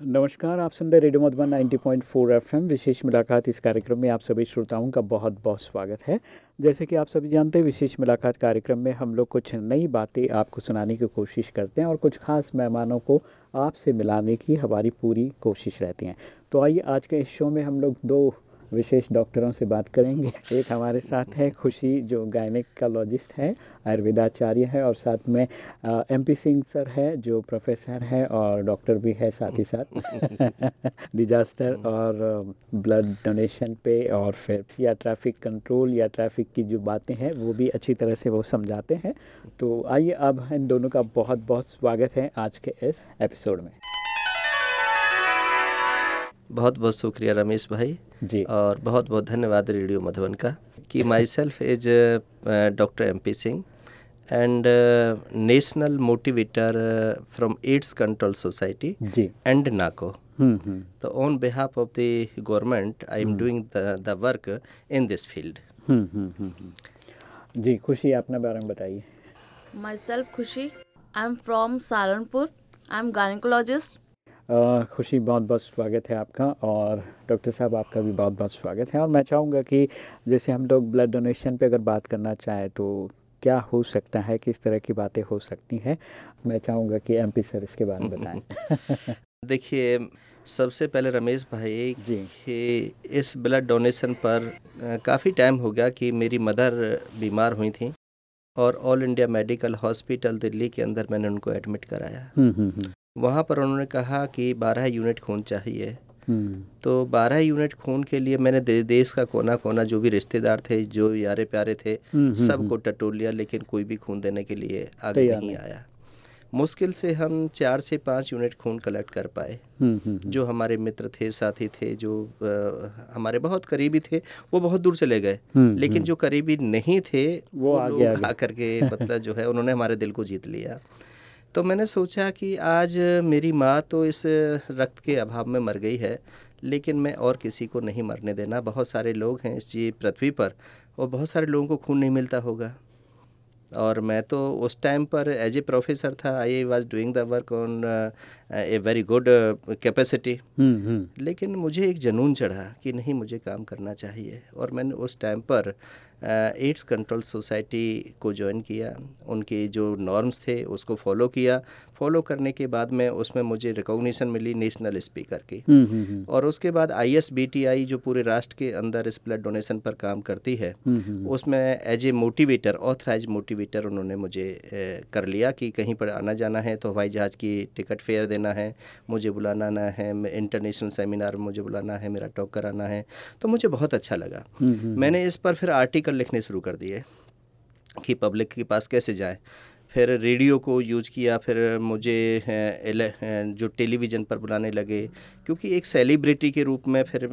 नमस्कार, आप सुन रहे रेडियो मधुबन 90.4 एफएम। विशेष मुलाकात इस कार्यक्रम में आप सभी श्रोताओं का बहुत बहुत स्वागत है। जैसे कि आप सभी जानते हैं, विशेष मुलाकात कार्यक्रम में हम लोग कुछ नई बातें आपको सुनाने की कोशिश करते हैं और कुछ खास मेहमानों को आपसे मिलाने की हमारी पूरी कोशिश रहती है। तो आइए, आज के इस शो में हम लोग दो विशेष डॉक्टरों से बात करेंगे। एक हमारे साथ है खुशी जो गायनिकोलॉजिस्ट है आयुर्वेदाचार्य है और साथ में एम पी सिंह सर है जो प्रोफेसर है और डॉक्टर भी है साथ ही साथ। डिजास्टर और ब्लड डोनेशन पे और फिर या ट्रैफ़िक कंट्रोल या ट्रैफ़िक की जो बातें हैं वो भी अच्छी तरह से वो समझाते हैं। तो आइए अब इन दोनों का बहुत बहुत स्वागत है आज के इस एपिसोड में। बहुत बहुत शुक्रिया रमेश भाई जी और बहुत बहुत धन्यवाद रेडियो मधुबन का कि myself is doctor M P Singh and national motivator from AIDS control society and NACO तो on behalf of the government I am doing the work in this field. जी खुशी अपने बारे में बताइए Myself Khushi. I'm from Saharanpur. I'm gynecologist. अ, खुशी बहुत बहुत स्वागत है आपका और डॉक्टर साहब आपका भी बहुत बहुत स्वागत है। और मैं चाहूँगा कि जैसे हम लोग ब्लड डोनेशन पे अगर बात करना चाहें तो क्या हो सकता है किस तरह की बातें हो सकती हैं? मैं चाहूँगा कि एमपी सर इसके बारे में बताएँ। देखिए सबसे पहले रमेश भाई जी। कि इस ब्लड डोनेशन पर काफ़ी टाइम हो गया कि मेरी मदर बीमार हुई थी और all India medical hospital Delhi के अंदर मैंने उनको एडमिट कराया। हम्म हम्म हम्म, वहाँ पर उन्होंने कहा कि 12 यूनिट खून चाहिए। हम्म। तो 12 यूनिट खून के लिए मैंने दे, देश का कोना कोना जो भी रिश्तेदार थे जो यारे प्यारे थे हम्म, हम्म, सबको टटोल लिया लेकिन कोई भी खून देने के लिए आगे नहीं। आया। मुश्किल से हम चार से पाँच यूनिट खून कलेक्ट कर पाए। जो हमारे मित्र थे साथी थे जो अ, हमारे बहुत करीबी थे वो बहुत दूर चले गए। लेकिन। जो करीबी नहीं थे वो वो लोग आगे। आकर के मतलब जो है उन्होंने हमारे दिल को जीत लिया। तो मैंने सोचा कि आज मेरी माँ तो इस रक्त के अभाव में मर गई है लेकिन मैं और किसी को नहीं मरने देना। बहुत सारे लोग हैं इस जी पृथ्वी पर और बहुत सारे लोगों को खून नहीं मिलता होगा। और मैं तो उस टाइम पर एज ए प्रोफेसर था I was doing the work on a very good capacity लेकिन मुझे एक जनून चढ़ा कि नहीं मुझे काम करना चाहिए। और मैंने उस टाइम पर एड्स कंट्रोल सोसाइटी को ज्वाइन किया। उनके जो नॉर्म्स थे उसको फॉलो किया। फॉलो करने के बाद में उसमें मुझे रिकॉग्निशन मिली नेशनल स्पीकर की। हम्म, हम्म, हम्म, और उसके बाद I S B T I जो पूरे राष्ट्र के अंदर इस ब्लड डोनेशन पर काम करती है उसमें as a motivator authorise motivator उन्होंने मुझे कर लिया कि कहीं पर आना जाना है तो हवाई जहाज़ की टिकट फेयर देना है मुझे बुलाना ना है इंटरनेशनल सेमिनार में मुझे बुलाना है मेरा टॉक कराना है। तो मुझे बहुत अच्छा लगा। मैंने इस पर फिर आर्टिकल लिखने शुरू कर दिए कि पब्लिक के पास कैसे जाएँ। फिर रेडियो को यूज़ किया फिर मुझे जो टेलीविज़न पर बुलाने लगे क्योंकि एक सेलिब्रिटी के रूप में फिर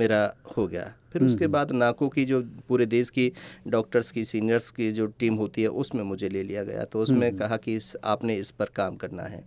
मेरा हो गया। फिर उसके बाद नाको की जो पूरे देश की डॉक्टर्स की सीनियर्स की जो टीम होती है उसमें मुझे ले लिया गया। तो उसमें कहा कि इस आपने इस पर काम करना है।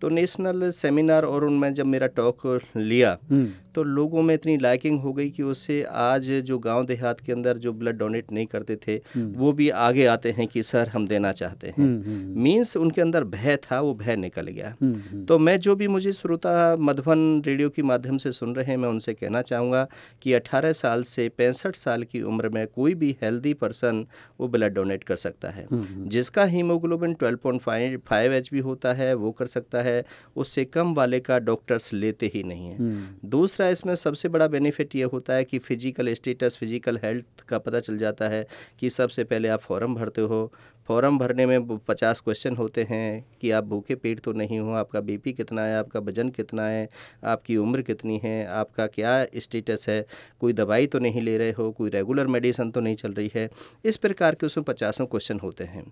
तो नेशनल सेमिनार और उनमें जब मेरा टॉक लिया हम्म, तो लोगों में इतनी लाइकिंग हो गई कि उससे आज जो गाँव देहात के अंदर जो ब्लड डोनेट नहीं करते थे वो भी आगे आते हैं कि सर हम देना चाहते हैं। हम्म, हम्म, मीन्स उनके अंदर भय था वो भय निकल गया। हम्म, हम्म, तो मैं जो भी मुझे श्रोता मधुबन रेडियो के माध्यम से सुन रहे हैं मैं उनसे कहना चाहूँगा कि 18 साल से पैंसठ साल की उम्र में कोई भी हेल्दी पर्सन वो ब्लड डोनेट कर सकता है। जिसका हीमोग्लोबिन 12.5 फाइव एच होता है वो कर सकता है। उससे कम वाले का डॉक्टर्स लेते ही नहीं है। हम्म, दूसरा इसमें सबसे बड़ा बेनिफिट ये होता है कि फ़िज़िकल स्टेटस फ़िज़िकल हेल्थ का पता चल जाता है कि सबसे पहले आप फॉर्म भरते हो फॉर्म भरने में पचास क्वेश्चन होते हैं कि आप भूखे पेट तो नहीं हो, आपका बीपी कितना है, आपका वज़न कितना है, आपकी उम्र कितनी है, आपका क्या स्टेटस है, कोई दवाई तो नहीं ले रहे हो, कोई रेगुलर मेडिसिन तो नहीं चल रही है, इस प्रकार के उसमें पचासों क्वेश्चन होते हैं।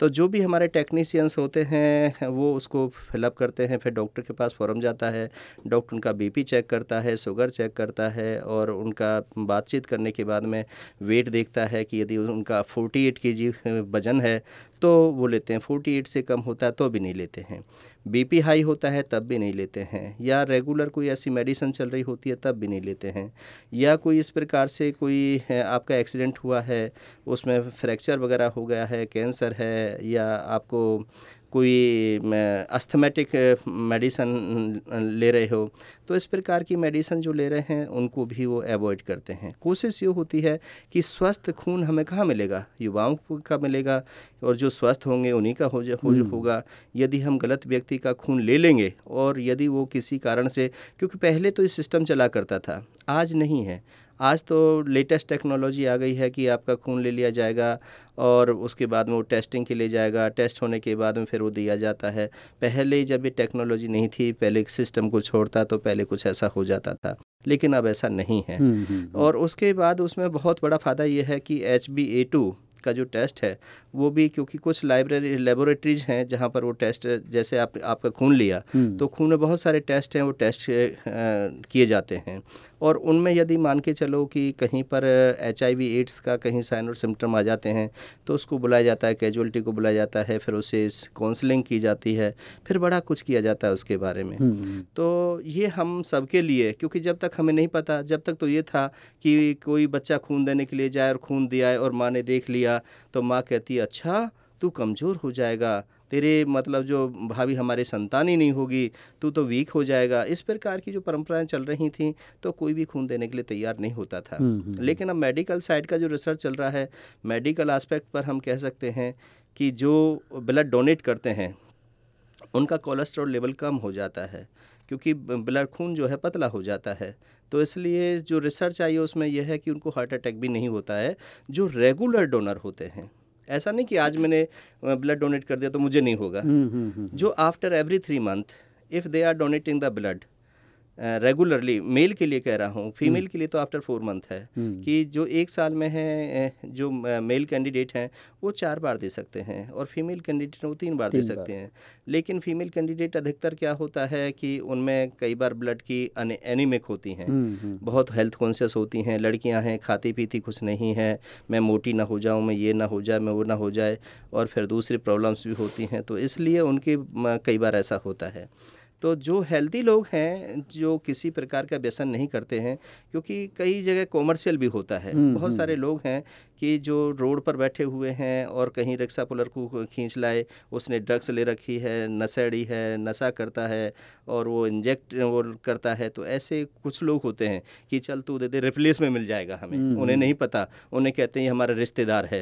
तो जो भी हमारे टेक्नीसियंस होते हैं, वो उसको फिलअप करते हैं, फिर डॉक्टर के पास फॉर्म जाता है डॉक्टर उनका बीपी चेक करता है शुगर चेक करता है और उनका बातचीत करने के बाद में वेट देखता है कि यदि उनका 48 के जी वज़न है है तो वो लेते हैं फोर्टी एट से कम होता है तो भी नहीं लेते हैं। बीपी हाई होता है तब भी नहीं लेते हैं। या रेगुलर कोई ऐसी मेडिसिन चल रही होती है तब भी नहीं लेते हैं। या कोई इस प्रकार से कोई आपका एक्सीडेंट हुआ है, उसमें फ्रैक्चर वगैरह हो गया है कैंसर है, या आपको कोई अस्थमेटिक मेडिसन ले रहे हो तो इस प्रकार की मेडिसन जो ले रहे हैं उनको भी वो अवॉइड करते हैं। कोशिश ये होती है कि स्वस्थ खून हमें कहाँ मिलेगा? युवाओं का मिलेगा और जो स्वस्थ होंगे उन्हीं का हो, हो हम्म। होगा। यदि हम गलत व्यक्ति का खून ले लेंगे और यदि वो किसी कारण से क्योंकि पहले तो ये सिस्टम चला करता था आज नहीं है। आज तो लेटेस्ट टेक्नोलॉजी आ गई है कि आपका खून ले लिया जाएगा और उसके बाद में वो टेस्टिंग के लिए जाएगा। टेस्ट होने के बाद में फिर वो दिया जाता है। पहले जब ये टेक्नोलॉजी नहीं थी पहले सिस्टम को छोड़ता तो पहले कुछ ऐसा हो जाता था। लेकिन अब ऐसा नहीं है। हुँ, हुँ, हम्म। और उसके बाद उसमें बहुत बड़ा फ़ायदा ये है कि एच बी ए टू का जो टेस्ट है वो भी क्योंकि कुछ लाइब्रेरी लेबोरेटरीज हैं जहाँ पर वो टेस्ट जैसे आप आपका खून लिया तो खून में बहुत सारे टेस्ट हैं वो टेस्ट किए जाते हैं। और उनमें यदि मान के चलो कि कहीं पर एच आई वी एड्स का कहीं साइन और सिम्टम आ जाते हैं तो उसको बुलाया जाता है कैजुअलिटी को बुलाया जाता है फिर उसे काउंसलिंग की जाती है फिर बड़ा कुछ किया जाता है उसके बारे में। हम्म, हम्म। तो ये हम सबके लिए क्योंकि जब तक हमें नहीं पता जब तक तो ये था कि कोई बच्चा खून देने के लिए जाए और खून दिया है और माँ ने देख लिया तो माँ कहती अच्छा तू कमज़ोर हो जाएगा। तेरे मतलब जो भाभी हमारे संतान ही नहीं होगी तू तो वीक हो जाएगा। इस प्रकार की जो परंपराएँ चल रही थी तो कोई भी खून देने के लिए तैयार नहीं होता था। हम्म, हम्म, हम्म। लेकिन अब मेडिकल साइड का जो रिसर्च चल रहा है मेडिकल आस्पेक्ट पर हम कह सकते हैं कि जो ब्लड डोनेट करते हैं उनका कोलेस्ट्रॉल लेवल कम हो जाता है क्योंकि ब्लड खून जो है पतला हो जाता है। तो इसलिए जो रिसर्च आई है उसमें यह है कि उनको हार्ट अटैक भी नहीं होता है जो रेगुलर डोनर होते हैं। ऐसा नहीं कि आज मैंने ब्लड डोनेट कर दिया तो मुझे नहीं होगा। हम्म, हम्म, हम्म, जो after every three month if they are donating the blood regularly male के लिए कह रहा हूँ फीमेल हम्म। के लिए तो आफ्टर फोर मंथ है हम्म। कि जो एक साल में है जो मेल कैंडिडेट हैं वो चार बार दे सकते हैं और फीमेल कैंडिडेट वो तीन बार तीन दे सकते बार। हैं लेकिन फीमेल कैंडिडेट अधिकतर क्या होता है कि उनमें कई बार ब्लड की एनीमिक होती हैं हम्म, बहुत हेल्थ कॉन्शियस होती हैं लड़कियाँ हैं खाती पीती कुछ नहीं है मैं मोटी ना हो जाऊँ मैं ये ना हो जाए मैं वो ना हो जाए और फिर दूसरी प्रॉब्लम्स भी होती हैं तो इसलिए उनके कई बार ऐसा होता है तो जो हेल्दी लोग हैं जो किसी प्रकार का व्यसन नहीं करते हैं क्योंकि कई जगह कॉमर्शियल भी होता है हम्म, बहुत हम्म। सारे लोग हैं कि जो रोड पर बैठे हुए हैं और कहीं रिक्शा पुलर को खींच लाए उसने ड्रग्स ले रखी है नशेड़ी है नशा करता है और वो इंजेक्ट वो करता है तो ऐसे कुछ लोग होते हैं कि चल तू दे दे रिप्लेस में मिल जाएगा हमें। हम्म, उन्हें नहीं पता उन्हें कहते हैं हमारा रिश्तेदार है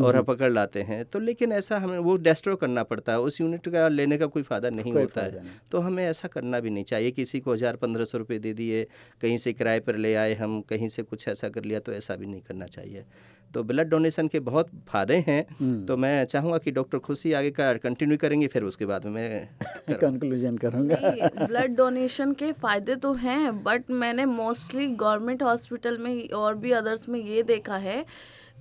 और हम पकड़ लाते हैं। तो लेकिन ऐसा हमें वो डेस्ट्रो करना पड़ता है उस यूनिट का लेने का कोई फ़ायदा नहीं होता है। तो हमें ऐसा करना भी नहीं चाहिए किसी को हज़ार पंद्रह सौ रुपये दे दिए कहीं से किराए पर ले आए हम कहीं से कुछ ऐसा कर लिया तो ऐसा भी नहीं करना चाहिए। तो ब्लड डोनेशन के बहुत फ़ायदे हैं। हम्म। तो मैं चाहूँगा कि डॉक्टर खुशी आगे का कंटिन्यू करेंगे फिर उसके बाद में मैं कंक्लूजन करूँगा ब्लड डोनेशन के फ़ायदे तो हैं बट मैंने मोस्टली गवर्नमेंट हॉस्पिटल में और भी अदर्स में ये देखा है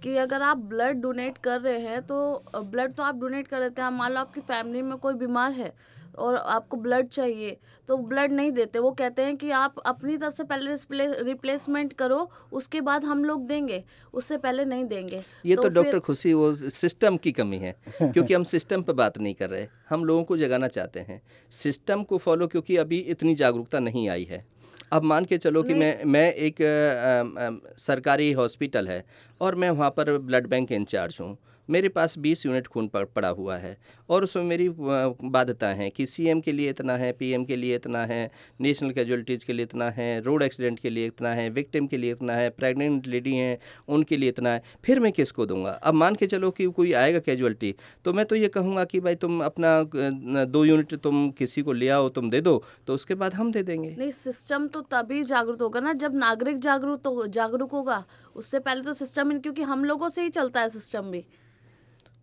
कि अगर आप ब्लड डोनेट कर रहे हैं तो ब्लड तो आप डोनेट कर देते हैं। मान लो आपकी फैमिली में कोई बीमार है और आपको ब्लड चाहिए तो ब्लड नहीं देते। वो कहते हैं कि आप अपनी तरफ़ से पहले रिप्लेसमेंट करो उसके बाद हम लोग देंगे उससे पहले नहीं देंगे। ये तो, तो डॉक्टर खुशी वो सिस्टम की कमी है क्योंकि हम सिस्टम पर बात नहीं कर रहे। हम लोगों को जगाना चाहते हैं। सिस्टम को फॉलो क्योंकि अभी इतनी जागरूकता नहीं आई है। अब मान के चलो कि मैं मैं एक आ, आ, आ, सरकारी हॉस्पिटल है और मैं वहाँ पर ब्लड बैंक इंचार्ज हूँ। मेरे पास 20 यूनिट खून पड़ा हुआ है और उसमें मेरी बाध्यता है कि सीएम के लिए इतना है पीएम के लिए इतना है नेशनल कैजुअलिटीज के लिए इतना है रोड एक्सीडेंट के लिए इतना है विक्टिम के लिए इतना है प्रेग्नेंट लेडी हैं, उनके लिए इतना है, फिर मैं किसको दूँगा? अब मान के चलो कि कोई आएगा कैजुअलिटी तो मैं तो ये कहूँगा कि भाई तुम अपना दो यूनिट तुम किसी को ले आओ, तुम दे दो तो उसके बाद हम दे देंगे। नहीं सिस्टम तो तभी जागरूक होगा ना, जब नागरिक जागरूक तो जागरूक होगा, उससे पहले तो सिस्टम क्योंकि हम लोगों से ही चलता है सिस्टम भी।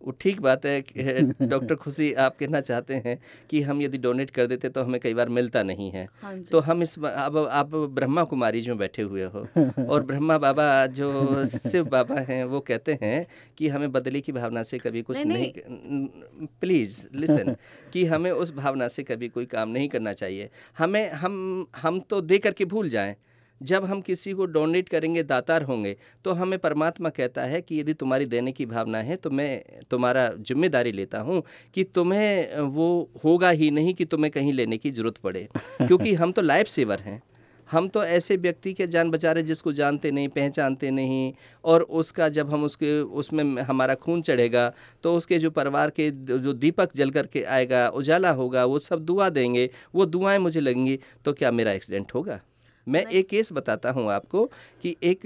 वो ठीक बात है डॉक्टर खुशी आप कहना चाहते हैं कि हम यदि डोनेट कर देते तो हमें कई बार मिलता नहीं है। हाँ तो हम इस अब आप ब्रह्मा कुमारी जो बैठे हुए हो और ब्रह्मा बाबा जो शिव बाबा हैं वो कहते हैं कि हमें बदली की भावना से कभी कुछ नहीं, नहीं प्लीज़ लिसन कि हमें उस भावना से कभी कोई काम नहीं करना चाहिए। हमें हम हम तो दे करके भूल जाएँ। जब हम किसी को डोनेट करेंगे दातार होंगे तो हमें परमात्मा कहता है कि यदि तुम्हारी देने की भावना है तो मैं तुम्हारा ज़िम्मेदारी लेता हूँ कि तुम्हें वो होगा ही नहीं कि तुम्हें कहीं लेने की ज़रूरत पड़े। क्योंकि हम तो लाइफ सेवर हैं। हम तो ऐसे व्यक्ति के जान बचा रहे जिसको जानते नहीं पहचानते नहीं और उसका जब हम उसके उसमें हमारा खून चढ़ेगा तो उसके जो परिवार के जो दीपक जल करके आएगा उजाला होगा वो सब दुआ देंगे वो दुआएँ मुझे लगेंगी तो क्या मेरा एक्सीडेंट होगा? मैं एक केस बताता हूँ आपको कि एक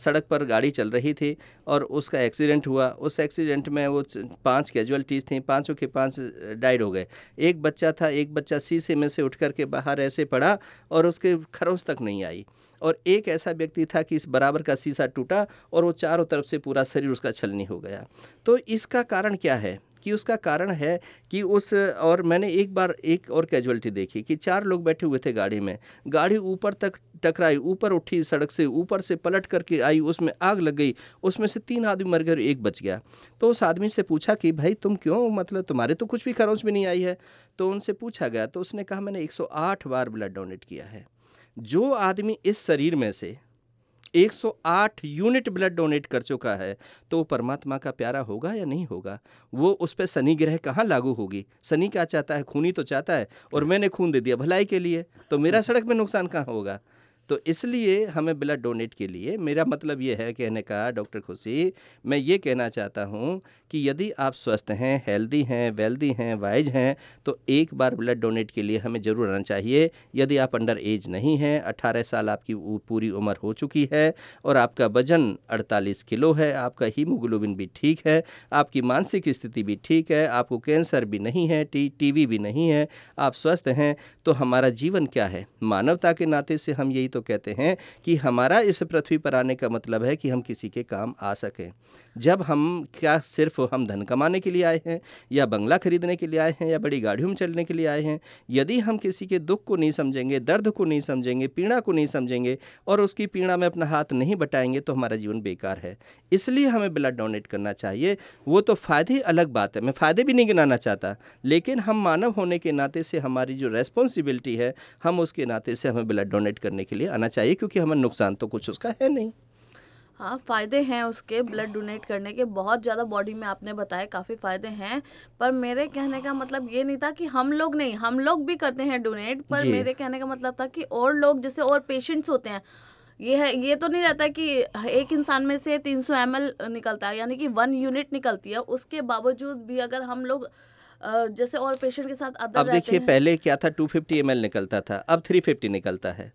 सड़क पर गाड़ी चल रही थी और उसका एक्सीडेंट हुआ। उस एक्सीडेंट में वो पाँच कैजुअलिटीज़ थी पाँचों के पाँच डाइड हो गए। एक बच्चा था एक बच्चा शीशे में से उठ कर के बाहर ऐसे पड़ा और उसके खरोंच तक नहीं आई। और एक ऐसा व्यक्ति था कि इस बराबर का शीशा टूटा और वो चारों तरफ़ से पूरा शरीर उसका छलनी हो गया। तो इसका कारण क्या है? कि उसका कारण है कि उस, और मैंने एक बार एक और कैजुअलिटी देखी कि चार लोग बैठे हुए थे गाड़ी में। गाड़ी ऊपर तक टकराई, ऊपर उठी सड़क से, ऊपर से पलट करके आई, उसमें आग लग गई, उसमें से तीन आदमी मर गए एक बच गया। तो उस आदमी से पूछा कि, भाई, तुम क्यों मतलब तुम्हारे तो कुछ भी खरोच भी नहीं आई है? तो उनसे पूछा गया तो उसने कहा, मैंने 108 बार ब्लड डोनेट किया है। जो आदमी इस शरीर में से 108 यूनिट ब्लड डोनेट कर चुका है तो वो परमात्मा का प्यारा होगा या नहीं होगा? वो उस पर शनि ग्रह कहाँ लागू होगी? शनि क्या चाहता है? खूनी तो चाहता है, और मैंने खून दे दिया भलाई के लिए तो मेरा सड़क में नुकसान कहाँ होगा? तो इसलिए हमें ब्लड डोनेट के लिए, मेरा मतलब ये है कहने का, डॉक्टर खुशी, मैं ये कहना चाहता हूँ कि यदि आप स्वस्थ हैं, हेल्दी हैं, वेल्दी हैं, वाइज हैं तो एक बार ब्लड डोनेट के लिए हमें ज़रूर आना चाहिए। यदि आप अंडर एज नहीं हैं अट्ठारह साल आपकी पूरी उम्र हो चुकी है और आपका वज़न अड़तालीस किलो है, आपका हीमोग्लोबिन भी ठीक है, आपकी मानसिक स्थिति भी ठीक है, आपको कैंसर भी नहीं है, टी, टीवी भी नहीं है, आप स्वस्थ हैं तो हमारा जीवन क्या है? मानवता के नाते से हम यही तो कहते हैं कि हमारा इस पृथ्वी पर आने का मतलब है कि हम किसी के काम आ सकें। जब हम क्या सिर्फ़ हम धन कमाने के लिए आए हैं, या बंगला खरीदने के लिए आए हैं, या बड़ी गाड़ियों में चलने के लिए आए हैं, यदि हम किसी के दुख को नहीं समझेंगे, दर्द को नहीं समझेंगे, पीड़ा को नहीं समझेंगे, और उसकी पीड़ा में अपना हाथ नहीं बटाएँगे तो हमारा जीवन बेकार है। इसलिए हमें ब्लड डोनेट करना चाहिए। वो तो फ़ायदे अलग बात है। मैं फ़ायदे भी नहीं गिनाना चाहता, लेकिन हम मानव होने के नाते से हमारी जो रेस्पॉन्सिबिलिटी है, हम उसके नाते से हमें ब्लड डोनेट करने के लिए आना चाहिए, क्योंकि हमें नुकसान तो कुछ उसका है नहीं। हाँ फ़ायदे हैं उसके ब्लड डोनेट करने के। बहुत ज़्यादा बॉडी में आपने बताया काफ़ी फ़ायदे हैं। पर मेरे कहने का मतलब ये नहीं था कि हम लोग नहीं हम लोग भी करते हैं डोनेट पर मेरे कहने का मतलब था कि और लोग जैसे और पेशेंट्स होते हैं ये है ये तो नहीं रहता कि एक इंसान में से तीन सौ एम निकलता है यानी कि वन यूनिट निकलती है। उसके बावजूद भी अगर हम लोग जैसे और पेशेंट के साथ अदर अब देखिए पहले क्या था टू फिफ्टी एम निकलता था अब थ्री फिफ्टी निकलता है।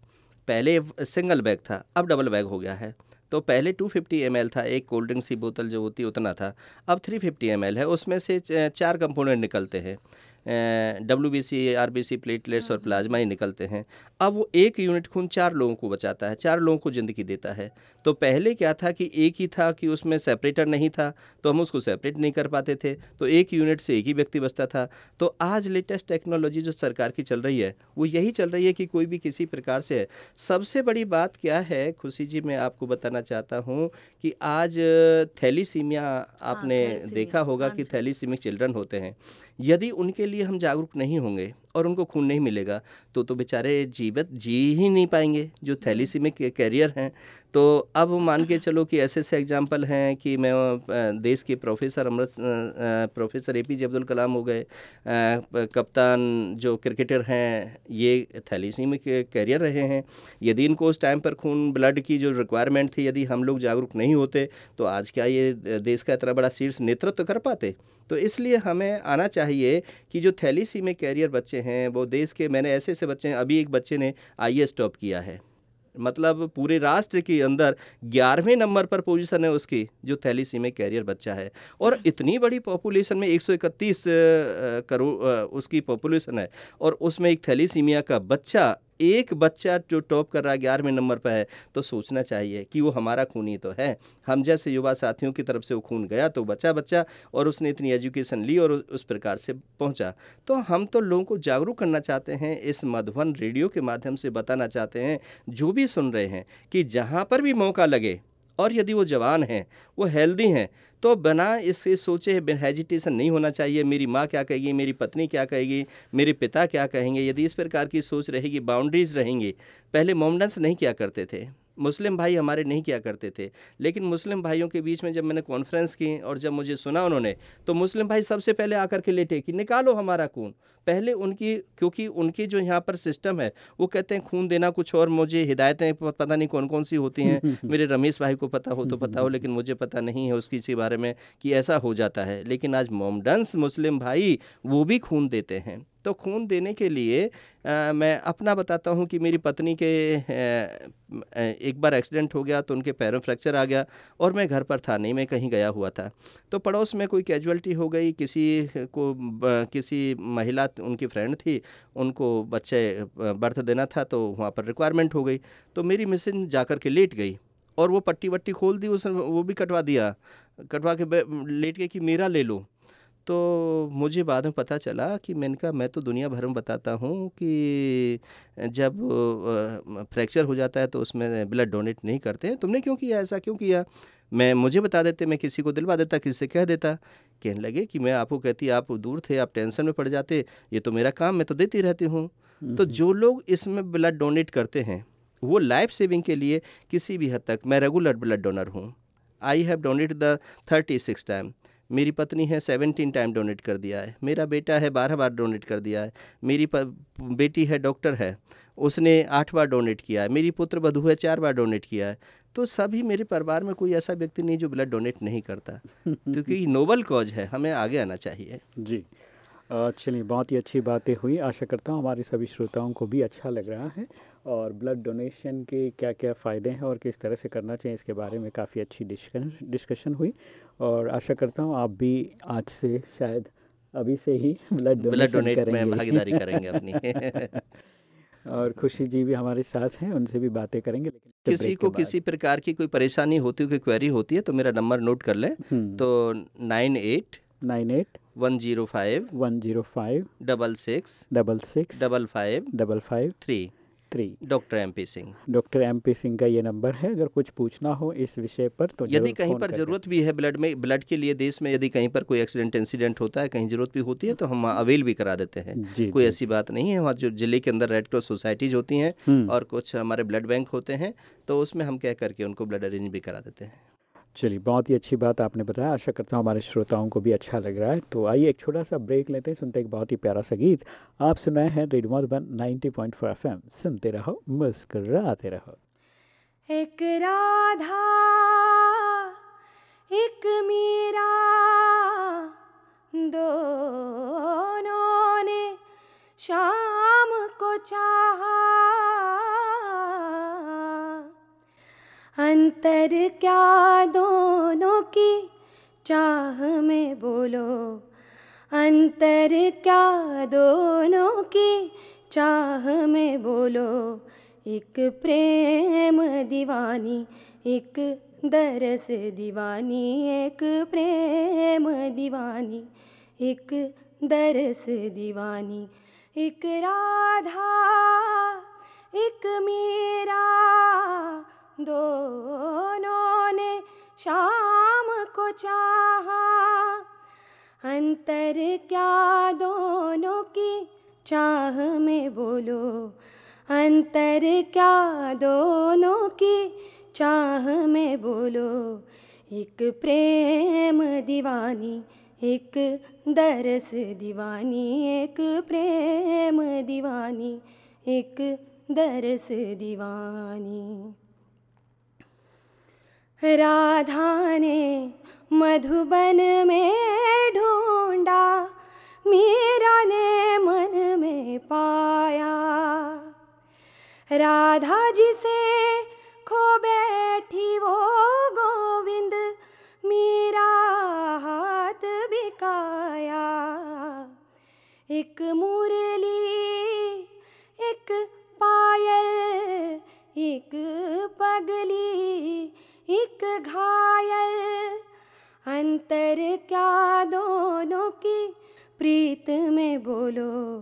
पहले सिंगल बैग था अब डबल बैग हो गया है। तो पहले 250 फिफ्टी था, एक कोल्ड ड्रिंक सी बोतल जो होती उतना था। अब 350 फिफ्टी है, उसमें से चार कंपोनेंट निकलते हैं। W B C R B C platelets और प्लाज्मा ही निकलते हैं। अब वो एक यूनिट खून चार लोगों को बचाता है चार लोगों को ज़िंदगी देता है। तो पहले क्या था कि एक ही था कि उसमें सेपरेटर नहीं था तो हम उसको सेपरेट नहीं कर पाते थे। तो एक यूनिट से एक ही व्यक्ति बचता था। तो आज लेटेस्ट टेक्नोलॉजी जो सरकार की चल रही है वो यही चल रही है कि कोई भी किसी प्रकार से है सबसे बड़ी बात क्या है खुशी जी मैं आपको बताना चाहता हूँ कि आज थैलीसीमिया आपने हाँ, देखा होगा हाँ, कि थैलीसीमिक चिल्ड्रन होते हैं। यदि उनके लिए हम जागरूक नहीं होंगे और उनको खून नहीं मिलेगा तो तो बेचारे जीवित जी ही नहीं पाएँगे। जो थैलीसीमिक कैरियर हैं तो अब मान के चलो कि ऐसे ऐसे एग्ज़ाम्पल हैं कि मैं देश के professor Amrit professor A P J Abdul Kalam हो गए। कप्तान जो क्रिकेटर हैं, ये थैलीसी में कैरियर रहे हैं। यदि इनको उस टाइम पर खून ब्लड की जो रिक्वायरमेंट थी, यदि हम लोग जागरूक नहीं होते तो आज क्या ये देश का इतना बड़ा शीर्ष नेतृत्व कर पाते? तो इसलिए हमें आना चाहिए कि जो थैलीसी में कैरियर बच्चे हैं, वो देश के, मैंने ऐसे ऐसे बच्चे हैं, अभी एक बच्चे ने आईएएस टॉप किया है। मतलब पूरे राष्ट्र के अंदर ग्यारहवें नंबर पर पोजीशन है उसकी, जो थैलीसीमिया कैरियर बच्चा है। और इतनी बड़ी पॉपुलेशन में 131 करोड़ उसकी पॉपुलेशन है। और उसमें एक थैलीसीमिया का बच्चा एक बच्चा जो टॉप कर रहा है ग्यारहवें नंबर पर है तो सोचना चाहिए कि वो हमारा खून ही तो है। हम जैसे युवा साथियों की तरफ़ से वो खून गया तो बच्चा बच्चा और उसने इतनी एजुकेशन ली और उस प्रकार से पहुँचा। तो हम तो लोगों को जागरूक करना चाहते हैं, इस मधुबन रेडियो के माध्यम से बताना चाहते हैं, जो भी सुन रहे हैं, कि जहाँ पर भी मौका लगे और यदि वो जवान हैं, वो हेल्दी हैं तो बना इससे सोचे हेजिटेशन नहीं होना चाहिए। मेरी माँ क्या कहेगी? मेरी पत्नी क्या कहेगी? मेरे पिता क्या कहेंगे? यदि इस प्रकार की सोच रहेगी बाउंड्रीज रहेंगी, पहले मोमडन्स नहीं किया करते थे। मुस्लिम भाई हमारे नहीं किया करते थे। लेकिन मुस्लिम भाइयों के बीच में जब मैंने कॉन्फ्रेंस की और जब मुझे सुना उन्होंने तो मुस्लिम भाई सबसे पहले आकर के लेटे कि निकालो हमारा खून। पहले उनकी क्योंकि उनकी जो यहाँ पर सिस्टम है वो कहते हैं खून देना कुछ और मुझे हिदायतें पता नहीं कौन कौन सी होती हैं। मेरे रमेश भाई को पता हो तो पता हो लेकिन मुझे पता नहीं है उसकी इसी बारे में कि ऐसा हो जाता है। लेकिन आज मोमडन्स मुस्लिम भाई वो भी खून देते हैं। तो खून देने के लिए आ, मैं अपना बताता हूँ कि मेरी पत्नी के आ, एक बार एक्सीडेंट हो गया तो उनके पैरों फ्रैक्चर आ गया और मैं घर पर था नहीं मैं कहीं गया हुआ था। तो पड़ोस में कोई कैजुअलिटी हो गई किसी को किसी महिला उनकी फ्रेंड थी उनको बच्चे बर्थ देना था तो वहाँ पर रिक्वायरमेंट हो गई। तो मेरी मिसिन जा कर के लेट गई और वो पट्टी वट्टी खोल दी उसने वो भी कटवा दिया। कटवा के लेट गई कि मेरा ले लो। तो मुझे बाद में पता चला कि मैंने कहा मैं तो दुनिया भर में बताता हूँ कि जब फ्रैक्चर हो जाता है तो उसमें ब्लड डोनेट नहीं करते हैं। तुमने क्यों किया ऐसा? क्यों किया? मैं मुझे बता देते मैं किसी को दिलवा देता किसी से कह देता। कहने लगे कि मैं आपको कहती आप दूर थे आप टेंशन में पड़ जाते ये तो मेरा काम मैं तो देती रहती हूँ। तो जो लोग इसमें ब्लड डोनेट करते हैं वो लाइफ सेविंग के लिए किसी भी हद तक मैं रेगुलर ब्लड डोनर हूँ। I have donate the thirty six time. मेरी पत्नी है सेवनटीन टाइम डोनेट कर दिया है। मेरा बेटा है बारह बार डोनेट कर दिया है। मेरी बेटी है डॉक्टर है। उसने आठ बार डोनेट किया है। मेरी पुत्र वधु है चार बार डोनेट किया है। तो सभी मेरे परिवार में कोई ऐसा व्यक्ति नहीं जो ब्लड डोनेट नहीं करता। क्योंकि नोबल कॉज है हमें आगे आना चाहिए। जी। चलिए बहुत ही अच्छी बातें हुई। आशा करता हूँ हमारे सभी श्रोताओं को भी अच्छा लग रहा है। और ब्लड डोनेशन के क्या क्या फ़ायदे हैं और किस तरह से करना चाहिए इसके बारे में काफ़ी अच्छी डिस्कशन डिस्कशन हुई। और आशा करता हूँ आप भी आज से शायद अभी से ही ब्लड ब्लड डोनेट करेंगे में भागीदारी करेंगे अपनी। और खुशी जी भी हमारे साथ हैं उनसे भी बातें करेंगे लेकिन किसी को किसी प्रकार की कोई परेशानी होती है कोई क्वेरी होती है तो मेरा नंबर नोट कर लें। हम्म। तो nine eight nine eight one zero five one zero five double six double six double five double five three. Three doctor M P Singh. Doctor M P Singh का ये number है अगर कुछ पूछना हो इस विषय पर तो यदि कहीं पर ज़रूरत भी है ब्लड में ब्लड के लिए देश में यदि कहीं पर कोई एक्सीडेंट इंसिडेंट होता है कहीं ज़रूरत भी होती है तो हम अवेल भी करा देते हैं। जी, कोई ऐसी बात नहीं है वहाँ जो ज़िले के अंदर रेड क्रॉस सोसाइटीज होती हैं हम्म। और कुछ हमारे ब्लड बैंक होते हैं तो उसमें हम कह करके उनको ब्लड अरेंज भी करा देते हैं। चलिए, बहुत ही अच्छी बात आपने बताया। आशा करता हूँ हमारे श्रोताओं को भी अच्छा लग रहा है। तो आइए एक छोटा सा ब्रेक लेते हैं, सुनते एक बहुत ही प्यारा सा गीत। आप सुनाए हैं रेडियो मधुबन 90.4 एफएम। सुनते रहो, मुस्कुराते रहो। एक राधा, एक मीरा, दोनों ने शाम को चाहा। अंतर क्या दोनों की चाह में बोलो। अंतर क्या दोनों की चाह में बोलो। एक प्रेम दीवानी, एक दरस दीवानी, एक प्रेम दीवानी, एक दरस दीवानी, एक राधा, एक मेरा दोनों ने शाम को चाहा। अंतर क्या दोनों की चाह में बोलो। अंतर क्या दोनों की चाह में बोलो। एक प्रेम दीवानी, एक दरस दीवानी, एक प्रेम दीवानी, एक दरस दीवानी। राधा ने मधुबन में ढूंढा, मीरा ने मन में पाया। राधा जी से खो बैठी वो गोविंद, मीरा हाथ बिकाया। एक मुरली, एक पायल, एक पगली एक घायल। अंतर क्या दोनों की? प्रीत में बोलो।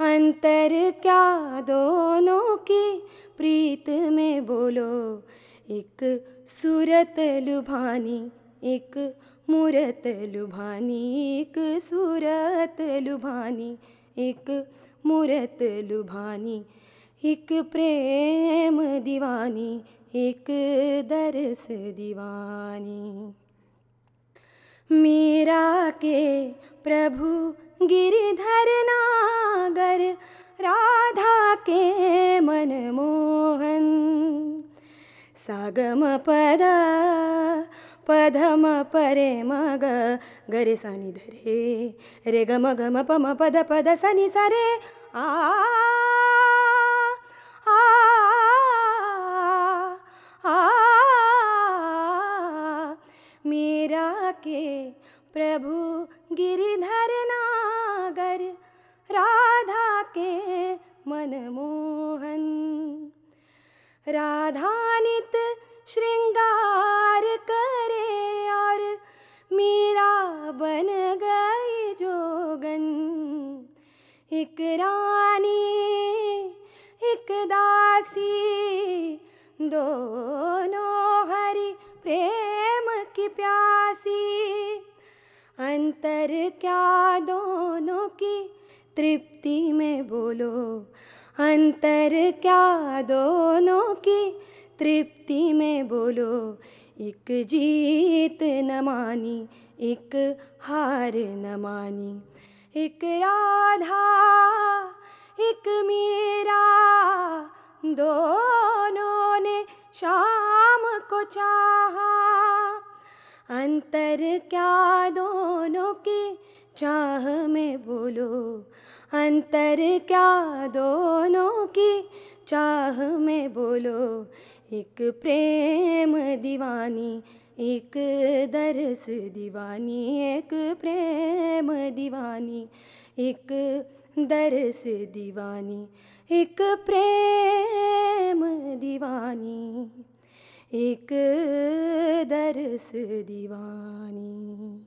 अंतर क्या दोनों की? प्रीत में बोलो। एक सूरत लुभानी, एक मूरत लुभानी, एक सूरत लुभानी, एक मूरत लुभानी, एक प्रेम दीवानी एक दरस दीवानी। मीरा के प्रभु गिरिधर नागर, राधा के मनमोहन सागम पद पधम परे मग, गरे सनि धरे, रे गम गम पम पद पद सनि सरे। आ आ आ मेरा के प्रभु गिरिधर नागर, राधा के मनमोहन। राधानित श्रृंगार करे और मीरा बन गई जोगन। एक रानी, एक दासी दोनों तृप्ति में बोलो। अंतर क्या दोनों की? तृप्ति में बोलो। एक जीत न मानी, एक हार न मानी। एक राधा, एक मीरा, दोनों ने शाम को चाहा। अंतर क्या दोनों की? चाह में बोलो। अंतर क्या दोनों की? चाह में बोलो, एक प्रेम दीवानी, एक दरस दीवानी, एक प्रेम दीवानी, एक दरस दीवानी, एक प्रेम दीवानी, एक दरस दीवानी।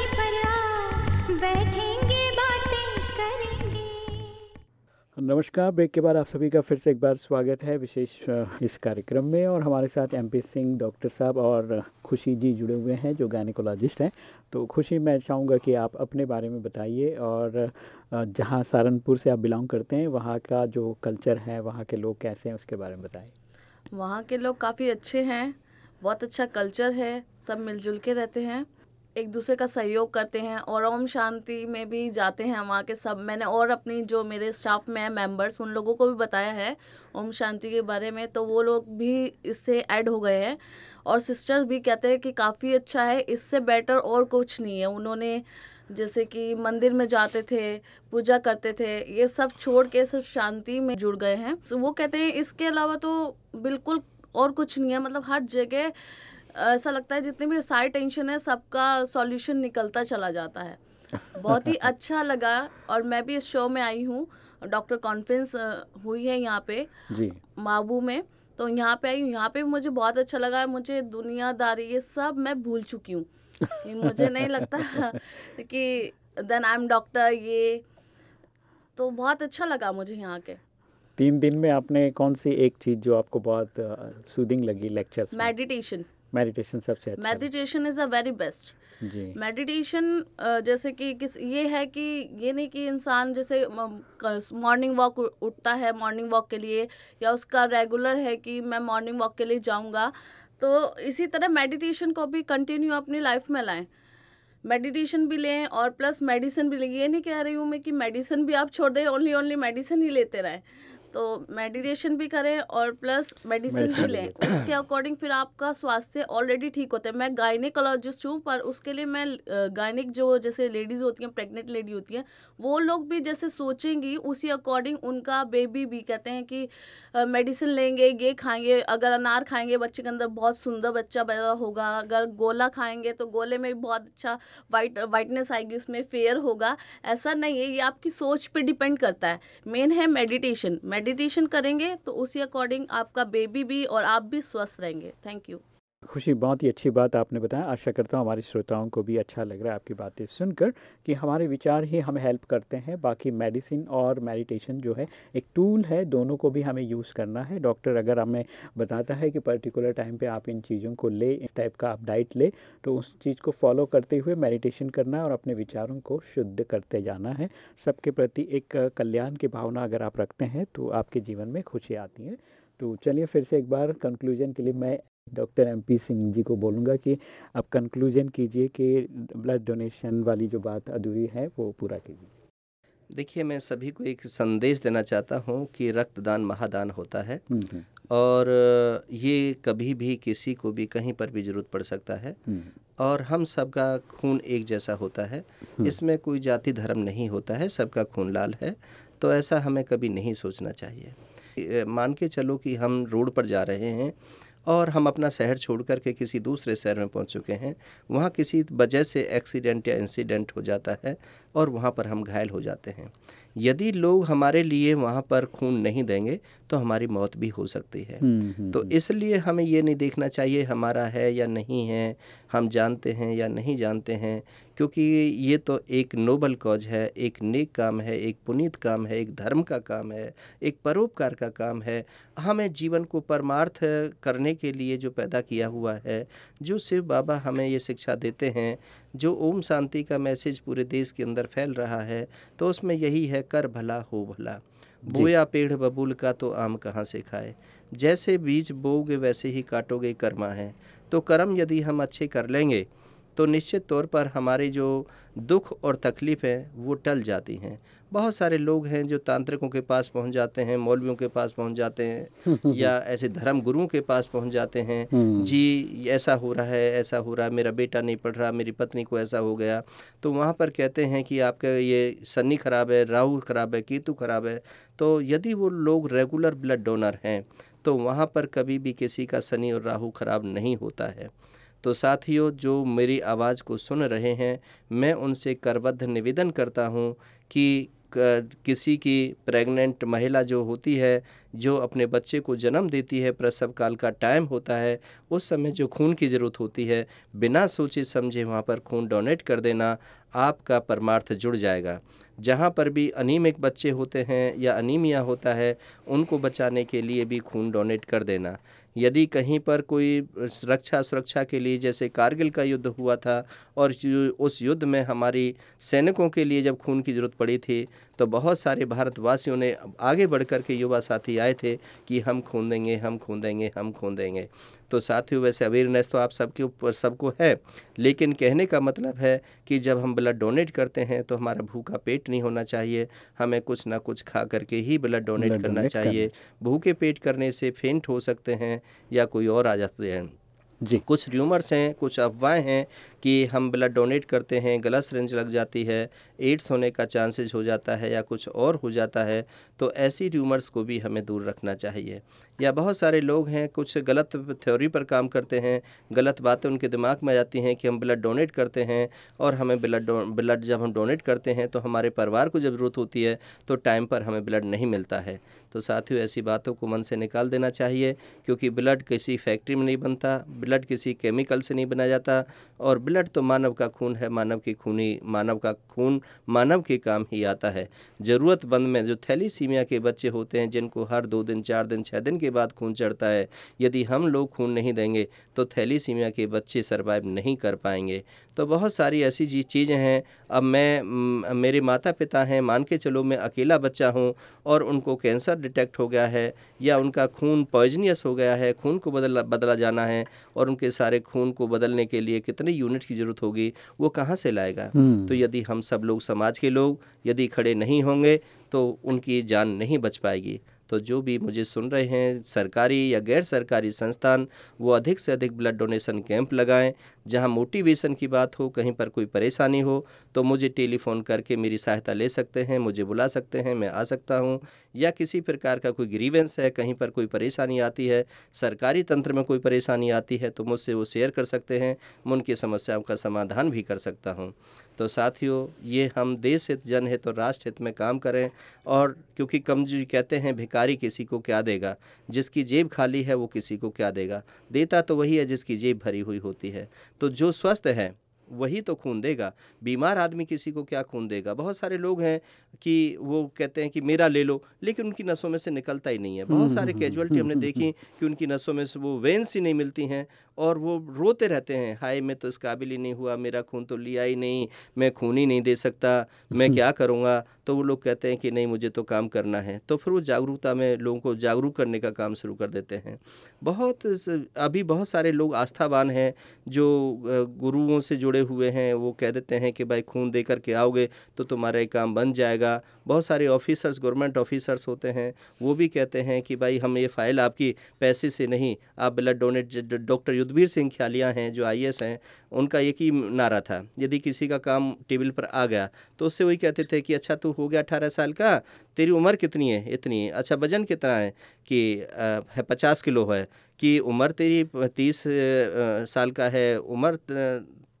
नमस्कार, ब्रेक के बाद आप सभी का फिर से एक बार स्वागत है विशेष इस कार्यक्रम में और हमारे साथ एम पी सिंह डॉक्टर साहब और खुशी जी जुड़े हुए हैं जो गायनिकोलॉजिस्ट हैं। तो खुशी, मैं चाहूँगा कि आप अपने बारे में बताइए और जहाँ सहारनपुर से आप बिलोंग करते हैं, वहाँ का जो कल्चर है, वहाँ के लोग कैसे हैं, उसके बारे में बताइए। वहाँ के लोग काफ़ी अच्छे हैं, बहुत अच्छा कल्चर है, सब मिलजुल के रहते हैं। एक दूसरे का सहयोग करते हैं और ओम शांति में भी जाते हैं वहाँ के सब। मैंने और अपनी जो मेरे स्टाफ में है मेंबर्स उन लोगों को भी बताया है ओम शांति के बारे में तो वो लोग भी इससे ऐड हो गए हैं। और सिस्टर भी कहते हैं कि काफ़ी अच्छा है, इससे बेटर और कुछ नहीं है। उन्होंने जैसे कि मंदिर में जाते थे, पूजा करते थे, ये सब छोड़ के सिर्फ़ शांति में जुड़ गए हैं। वो कहते हैं इसके अलावा तो बिल्कुल और कुछ नहीं है मतलब हर जगह ऐसा लगता है जितनी भी सारी टेंशन है सबका सॉल्यूशन निकलता चला जाता है। बहुत ही अच्छा लगा और मैं भी इस शो में आई हूँ। डॉक्टर कॉन्फ्रेंस हुई है यहाँ पे जी। माबू में। तो यहाँ पे आई हूँ। यहाँ पे भी मुझे बहुत अच्छा लगा मुझे दुनियादारी ये सब मैं भूल चुकी हूँ मुझे नहीं लगता कि देन आई एम डॉक्टर ये। तो बहुत अच्छा लगा मुझे यहाँ के। तीन दिन में आपने कौन सी एक चीज़ जो आपको बहुत सूदिंग लगी लेक्चर्स मेडिटेशन मेडिटेशन सबसे अच्छा meditation is a very best. Ji. Meditation जैसे कि किस ये है कि ये नहीं कि इंसान जैसे मॉर्निंग वॉक उठता है मॉर्निंग वॉक के लिए या उसका रेगुलर है कि मैं मॉर्निंग वॉक के लिए जाऊँगा तो इसी तरह मेडिटेशन को भी कंटिन्यू अपनी लाइफ में लाएँ। मेडिटेशन भी लें और प्लस मेडिसिन भी लें। ये नहीं कह रही हूँ मैं कि मेडिसिन भी आप छोड़ दें ओनली ओनली मेडिसिन ही लेते रहें। तो मेडिटेशन भी करें और प्लस मेडिसिन भी लें। उसके अकॉर्डिंग फिर आपका स्वास्थ्य ऑलरेडी ठीक होता है। मैं गायनिकोलॉजिस्ट हूँ पर उसके लिए मैं गायनिक जो जैसे लेडीज़ होती हैं प्रेग्नेंट लेडी होती हैं वो लोग भी जैसे सोचेंगी उसी अकॉर्डिंग उनका बेबी भी कहते हैं कि मेडिसिन लेंगे ये खाएँगे अगर अनार खाएँगे बच्चे के अंदर बहुत सुंदर बच्चा पैदा होगा अगर गोला खाएँगे तो गोले में भी बहुत अच्छा वाइट वाइटनेस आएगी उसमें फेयर होगा। ऐसा नहीं है ये आपकी सोच पर डिपेंड करता है। मेन है मेडिटेशन। मेडिटेशन करेंगे तो उसी अकॉर्डिंग आपका बेबी भी और आप भी स्वस्थ रहेंगे। थैंक यू खुशी बहुत ही अच्छी बात आपने बताया। आशा करता हूँ हमारे श्रोताओं को भी अच्छा लग रहा है आपकी बातें सुनकर कि हमारे विचार ही हमें हेल्प करते हैं। बाकी मेडिसिन और मेडिटेशन जो है, एक टूल है, दोनों को भी हमें यूज़ करना है। डॉक्टर अगर हमें बताता है कि पर्टिकुलर टाइम पे आप इन चीज़ों को ले, इस टाइप का आप डाइट ले तो उस चीज़ को फॉलो करते हुए मेडिटेशन करना है और अपने विचारों को शुद्ध करते जाना है। सबके प्रति एक कल्याण की भावना अगर आप रखते हैं तो आपके जीवन में खुशी आती है। तो चलिए फिर से एक बार कंक्लूजन के लिए मैं doctor M P Singh ji को बोलूँगा कि आप कंक्लूजन कीजिए कि ब्लड डोनेशन वाली जो बात अधूरी है वो पूरा कीजिए। देखिए मैं सभी को एक संदेश देना चाहता हूँ कि रक्तदान महादान होता है हम्म, हम्म, और ये कभी भी किसी को भी कहीं पर भी ज़रूरत पड़ सकता है हम्म, और हम सबका खून एक जैसा होता है। इसमें कोई जाति धर्म नहीं होता है सबका खून लाल है तो ऐसा हमें कभी नहीं सोचना चाहिए। मान के चलो कि हम रोड पर जा रहे हैं और हम अपना शहर छोड़ कर के किसी दूसरे शहर में पहुँच चुके हैं। वहाँ किसी वजह से एक्सीडेंट या इंसिडेंट हो जाता है और वहाँ पर हम घायल हो जाते हैं। यदि लोग हमारे लिए वहाँ पर खून नहीं देंगे तो हमारी मौत भी हो सकती है। हम्म, हम्म, तो इसलिए हमें ये नहीं देखना चाहिए हमारा है या नहीं है हम जानते हैं या नहीं जानते हैं क्योंकि ये तो एक नोबल कॉज है एक नेक काम है एक पुनीत काम है एक धर्म का काम है एक परोपकार का काम है। हमें जीवन को परमार्थ करने के लिए जो पैदा किया हुआ है जो शिव बाबा हमें ये शिक्षा देते हैं जो ओम शांति का मैसेज पूरे देश के अंदर फैल रहा है तो उसमें यही है कर भला हो भला। बोया पेड़ बबूल का तो आम कहाँ से खाए? जैसे बीज बोगे वैसे ही काटोगे कर्मा है। तो कर्म यदि हम अच्छे कर लेंगे तो निश्चित तौर पर हमारी जो दुख और तकलीफ़ है वो टल जाती हैं। बहुत सारे लोग हैं जो तांत्रिकों के पास पहुँच जाते हैं मौलवियों के पास पहुँच जाते हैं या ऐसे धर्म गुरुओं के पास पहुँच जाते हैं जी ऐसा हो रहा है ऐसा हो रहा है मेरा बेटा नहीं पढ़ रहा मेरी पत्नी को ऐसा हो गया। तो वहाँ पर कहते हैं कि आपका ये सन्नी खराब है राहु खराब है केतु खराब है। तो यदि वो लोग रेगुलर ब्लड डोनर हैं तो वहाँ पर कभी भी किसी का शनि और राहु खराब नहीं होता है। तो साथियों, जो मेरी आवाज़ को सुन रहे हैं, मैं उनसे करबद्ध निवेदन करता हूँ कि किसी की प्रेग्नेंट महिला जो होती है, जो अपने बच्चे को जन्म देती है, प्रसव काल का टाइम होता है, उस समय जो खून की ज़रूरत होती है, बिना सोचे समझे वहाँ पर खून डोनेट कर देना आपका परमार्थ जुड़ जाएगा। जहाँ पर भी अनीमिक बच्चे होते हैं या अनीमिया होता है, उनको बचाने के लिए भी खून डोनेट कर देना। यदि कहीं पर कोई रक्षा सुरक्षा के लिए जैसे कारगिल का युद्ध हुआ था और उस युद्ध में हमारी सैनिकों के लिए जब खून की ज़रूरत पड़ी थी तो बहुत सारे भारतवासियों ने आगे बढ़ कर के युवा साथी आए थे कि हम खून देंगे हम खून देंगे हम खून देंगे। तो साथियों वैसे अवेयरनेस तो आप सबके ऊपर सबको है लेकिन कहने का मतलब है कि जब हम ब्लड डोनेट करते हैं तो हमारा भूखा पेट नहीं होना चाहिए। हमें कुछ ना कुछ खा करके ही ब्लड डोनेट करना चाहिए। भूखे पेट करने से फेंट हो सकते हैं या कोई और आ जाते हैं। जी। कुछ र्यूमर्स हैं, कुछ अफवाहें हैं कि हम ब्लड डोनेट करते हैं गलत सरेंज लग जाती है एड्स होने का चांसेज हो जाता है या कुछ और हो जाता है तो ऐसी र्यूमर्स को भी हमें दूर रखना चाहिए। या बहुत सारे लोग हैं, कुछ गलत थ्योरी पर काम करते हैं, गलत बातें उनके दिमाग में जाती हैं कि हम ब्लड डोनेट करते हैं और हमें ब्लड ब्लड जब हम डोनेट करते हैं तो हमारे परिवार को जब ज़रूरत होती है तो टाइम पर हमें ब्लड नहीं मिलता है। तो साथियों, ऐसी बातों को मन से निकाल देना चाहिए, क्योंकि ब्लड किसी फैक्ट्री में नहीं बनता ब्लड किसी केमिकल से नहीं बनाया जाता और ब्लड तो मानव का खून है, मानव की खूनी, मानव का खून मानव के काम ही आता है। ज़रूरतमंद में जो थैलीसीमिया के बच्चे होते हैं, जिनको हर दो दिन, चार दिन छः दिन के बाद खून चढ़ता है। यदि हम लोग खून नहीं देंगे तो थैलीसीमिया के बच्चे सर्वाइव नहीं कर पाएँगे। तो बहुत सारी ऐसी जी चीज़ें हैं। अब मैं मेरे माता पिता हैं मान के चलो मैं अकेला बच्चा हूँ और उनको कैंसर डिटेक्ट हो गया है या उनका खून पॉइजनियस हो गया है खून को बदला बदला जाना है और उनके सारे खून को बदलने के लिए कितने यूनिट की ज़रूरत होगी वो कहाँ से लाएगा? तो यदि हम सब लोग समाज के लोग यदि खड़े नहीं होंगे तो उनकी जान नहीं बच पाएगी। तो जो भी मुझे सुन रहे हैं, सरकारी या गैर सरकारी संस्थान, वो अधिक से अधिक ब्लड डोनेशन कैंप लगाएँ, जहाँ मोटिवेशन की बात हो, कहीं पर कोई परेशानी हो तो मुझे टेलीफोन करके मेरी सहायता ले सकते हैं, मुझे बुला सकते हैं, मैं आ सकता हूँ, या किसी प्रकार का कोई ग्रीवेंस है, कहीं पर कोई परेशानी आती है, सरकारी तंत्र में कोई परेशानी आती है तो मुझसे वो शेयर कर सकते हैं, मैं उनकी समस्याओं का समाधान भी कर सकता हूँ। तो साथियों, ये हम देश हित जन हित और राष्ट्र हित में काम करें और क्योंकि कमज़ोरी कहते हैं भिकारी किसी को क्या देगा? जिसकी जेब खाली है, वो किसी को क्या देगा? देता तो वही है जिसकी जेब भरी हुई होती है। तो जो स्वस्थ है वही तो खून देगा। बीमार आदमी किसी को क्या खून देगा? बहुत सारे लोग हैं कि वो कहते हैं कि मेरा ले लो लेकिन उनकी नसों में से निकलता ही नहीं है। बहुत सारे कैजुअलिटी हमने देखी कि उनकी नसों में से वो वेंस ही नहीं मिलती हैं और वो रोते रहते हैं। हाय मैं तो इस काबिल ही नहीं हुआ मेरा खून तो लिया ही नहीं मैं खून ही नहीं दे सकता मैं क्या करूँगा? तो वो लोग कहते हैं कि नहीं मुझे तो काम करना है। तो फिर वो जागरूकता में लोगों को जागरूक करने का काम शुरू कर देते हैं। बहुत अभी बहुत सारे लोग आस्थावान हैं जो गुरुओं से जुड़े हुए हैं, वो कह देते हैं कि भाई खून दे करके आओगे तो तुम्हारा ये काम बन जाएगा। बहुत सारे ऑफिसर्स गवर्नमेंट ऑफिसर्स होते हैं, वो भी कहते हैं कि भाई हम ये फ़ाइल आपकी पैसे से नहीं, आप blood donate doctor Yudhvir Singh Khyalia हैं, जो आईएएस हैं, उनका एक ही नारा था, यदि किसी का काम टेबल पर आ गया। तो उससे वही कहते थे कि अच्छा तू हो गया अठारह साल का, तेरी उम्र कितनी है? इतनी है। अच्छा वज़न कितना है? कि है पचास किलो है, कि उम्र तेरी तीस साल का है, उम्र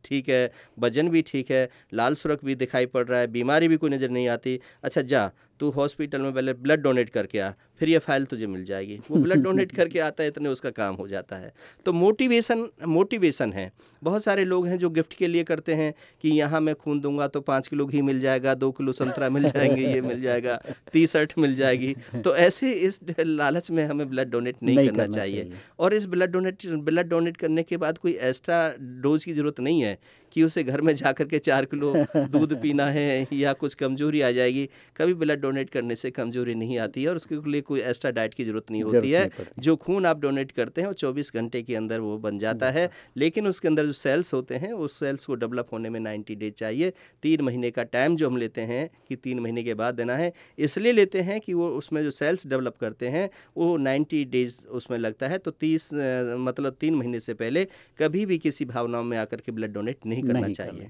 ठीक है, वज़न भी ठीक है, लाल सुरख भी दिखाई पड़ रहा है, बीमारी भी कोई नज़र नहीं आती। अच्छा जा तू हॉस्पिटल में पहले ब्लड डोनेट करके आ फिर ये फ़ाइल तुझे मिल जाएगी। वो ब्लड डोनेट करके आता है इतने उसका काम हो जाता है। तो मोटिवेशन मोटिवेशन है। बहुत सारे लोग हैं जो गिफ्ट के लिए करते हैं कि यहाँ मैं खून दूँगा तो पाँच किलो घी मिल जाएगा दो किलो संतरा मिल जाएँगे ये मिल जाएगा टी शर्ट मिल जाएगी। तो ऐसे इस लालच में हमें ब्लड डोनेट नहीं, नहीं करना, करना चाहिए।, चाहिए। और इस ब्लड डोनेट ब्लड डोनेट करने के बाद कोई एक्स्ट्रा डोज की ज़रूरत नहीं है कि उसे घर में जा के चार किलो दूध पीना है या कुछ कमज़ोरी आ जाएगी। कभी ब्लड डोनेट करने से कमज़ोरी नहीं आती है और उसके लिए कोई एक्स्ट्रा डाइट की ज़रूरत नहीं होती है। जो खून आप डोनेट करते हैं वो चौबीस घंटे के अंदर वो बन जाता है। लेकिन उसके अंदर जो सेल्स होते हैं उस सेल्स को डेवलप होने में नाइन्टी डेज़ चाहिए। तीन महीने का टाइम जो हम लेते हैं कि तीन महीने के बाद देना है। इसलिए लेते हैं कि वो उसमें जो सेल्स डेवलप करते हैं वो नाइन्टी डेज़ उसमें लगता है। तो तीस मतलब तीन महीने से पहले कभी भी किसी भावनाओं में आकर के ब्लड डोनेट नहीं करना नहीं चाहिए।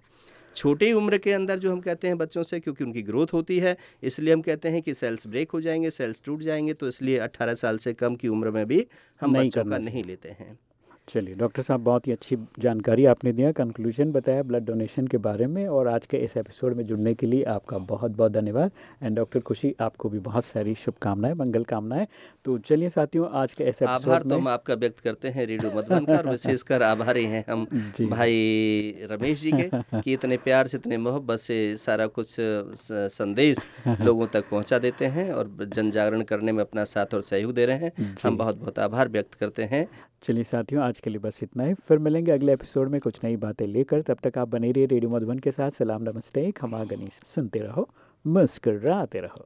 छोटी उम्र के अंदर जो हम कहते हैं बच्चों से क्योंकि उनकी ग्रोथ होती है इसलिए हम कहते हैं कि सेल्स ब्रेक हो जाएँगे सेल्स टूट जाएँगे तो इसलिए 18 साल से कम की उम्र में भी हम बच्चों का नहीं लेते हैं। चलिए डॉक्टर साहब बहुत ही अच्छी जानकारी आपने दिया कंक्लूजन बताया ब्लड डोनेशन के बारे में और आज के इस एपिसोड में जुड़ने के लिए आपका बहुत बहुत धन्यवाद एंड डॉक्टर खुशी आपको भी बहुत सारी शुभकामनाएँ मंगल कामनाएँ। तो चलिए साथियों आज के इस एपिसोड आभार तो हम आपका व्यक्त करते हैं रेडियो मधुबन का विशेषकर आभारी हैं हम भाई रमेश जी के कि इतने प्यार से इतने मोहब्बत से सारा कुछ संदेश लोगों तक पहुँचा देते हैं और जन जागरण करने में अपना साथ और सहयोग दे रहे हैं। हम बहुत बहुत आभार व्यक्त करते हैं। चलिए साथियों, आज के लिए बस इतना ही। फिर मिलेंगे अगले एपिसोड में कुछ नई बातें लेकर। तब तक आप बने रहिए रेडियो मधुबन के साथ। सलाम, नमस्ते। खमा गनी सुनते रहो, मुस्कराते रहो।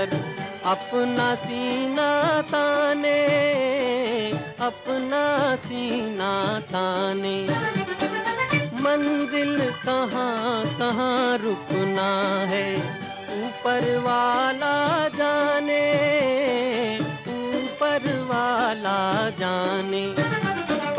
पर अपना सीना ताने, अपना सीना ताने। मंजिल कहाँ कहाँ रुकना है, ऊपर वाला जाने, ऊपर वाला जाने।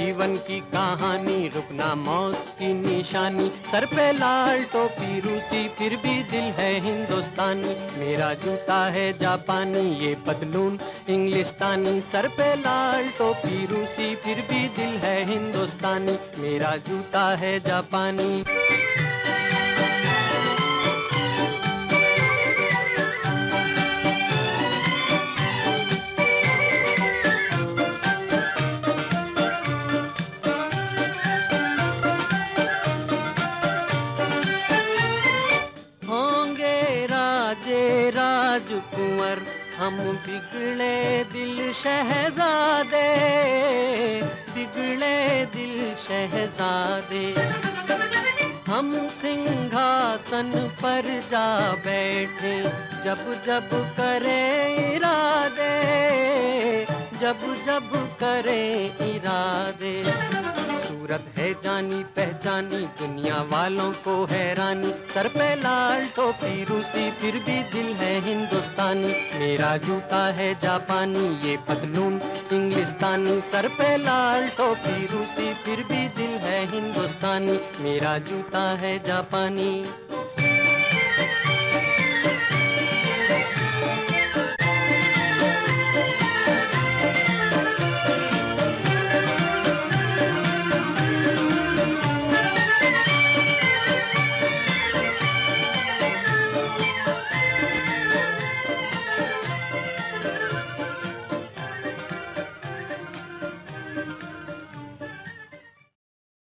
जीवन की कहानी, रुकना मौत की निशानी। सर पे लाल टोपी, रूसी, फिर भी दिल है हिंदुस्तानी। मेरा जूता है जापानी, ये पतलून इंग्लिस्तानी। सर पे लाल टोपी, रूसी, फिर भी दिल है हिंदुस्तानी। मेरा जूता है जापानी। राजकुंवर हम बिगड़े दिल शहजादे, बिगड़े दिल शहजादे। हम सिंहासन पर जा बैठे, जब जब करे इरादे जब जब करे इरादे। सूरत है जानी, पहचानी, दुनिया वालों को हैरानी। सर पे लाल टोपी, रूसी, फिर भी दिल है हिंदुस्तानी। मेरा जूता है जापानी, ये पतलून इंग्लिस्तानी। सर पे लाल टोपी, रूसी, फिर भी दिल है हिंदुस्तानी। मेरा जूता है जापानी।